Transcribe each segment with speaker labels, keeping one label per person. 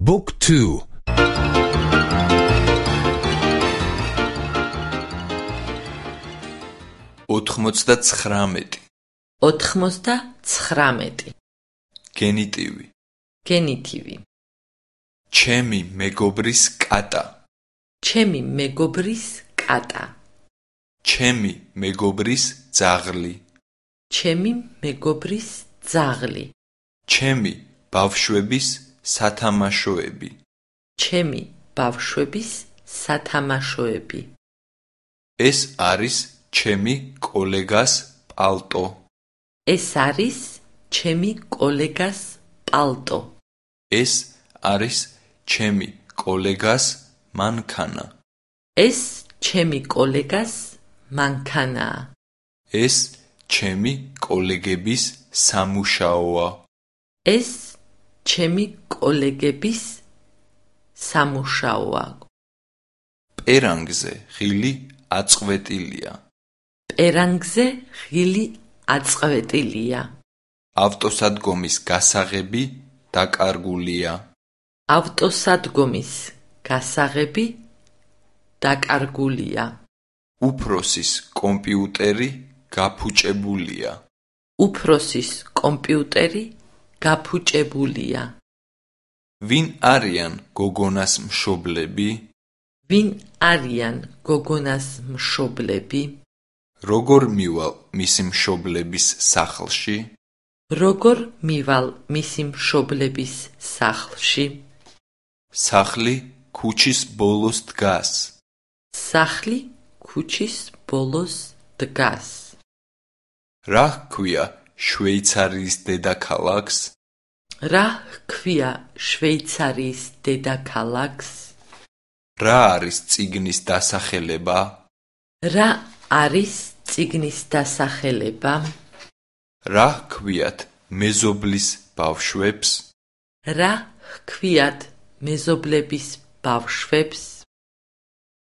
Speaker 1: Book 2
Speaker 2: 99
Speaker 3: 99
Speaker 2: გენიტივი.
Speaker 3: გენიტივი.
Speaker 2: ჩემი მეგობრის კატა.
Speaker 3: ჩემი მეგობრის კატა.
Speaker 2: ჩემი მეგობრის ძაღლი.
Speaker 3: ჩემი მეგობრის ძაღლი.
Speaker 2: ჩემი ბავშვების სათამაშოები.
Speaker 3: ჩემი ბავშვების სათამაშოები.
Speaker 2: ეს არის ჩემი კოლეგას პალტო.
Speaker 3: ეს არის ჩემი კოლეგას პალტო.
Speaker 2: ეს არის ჩემი კოლეგას მანქანა.
Speaker 3: ეს ჩემი კოლეგას მანქანაა
Speaker 2: ეს ჩემი კოლეგების სამუშაოა.
Speaker 3: ეს ჩემი კოლეგების სამუშაოა.
Speaker 2: პერანგზე ხილი აწყვეტილია.
Speaker 3: პერანგზე ხილი აწყვეტილია.
Speaker 2: ავტოსადგომის გასაღები დაკარგულია.
Speaker 3: ავტოსადგომის გასაღები დაკარგულია.
Speaker 2: უფროსის კომპიუტერი გაფუჭებულია.
Speaker 3: უფროსის კომპიუტერი გაფუჭებულია.
Speaker 2: ვინ არიან გოგონას მშობლები?
Speaker 3: ვინ არიან გოგონას მშობლები?
Speaker 2: როგორ მივალ მისი მშობლების სახლში?
Speaker 3: როგორ მივალ მისი მშობლების სახლში?
Speaker 2: სახლი ქუჩის ბოლოს დგას.
Speaker 3: სახლი ქუჩის ბოლოს დგას.
Speaker 2: რა ჰქვია შვეიცარიის დედაქალაქს?
Speaker 3: რა ჰქვია შვეიცარიის დედაქალაქს?
Speaker 2: რა არის ციგნის დასახელება?
Speaker 3: რა არის ციგნის დასახელება?
Speaker 2: რა ჰქვიათ მეზობლის ბავშვებს?
Speaker 3: რა ჰქვიათ მეზობლების ბავშვებს?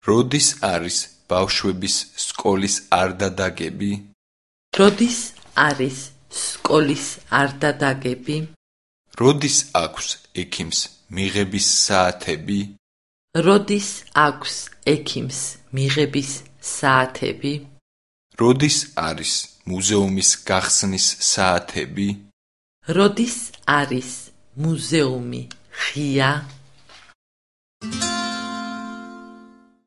Speaker 2: როდის არის ბავშვების სკოლის არდადაგები?
Speaker 3: როდის არის სკოლის არდადაგები.
Speaker 2: როდის აქვს ექიმს მიღების საათები?
Speaker 3: როდის აქვს ექიმს მიღების საათები?
Speaker 2: როდის არის მუზეუმის გახსნის საათები?
Speaker 3: როდის არის მუზეუმი ღია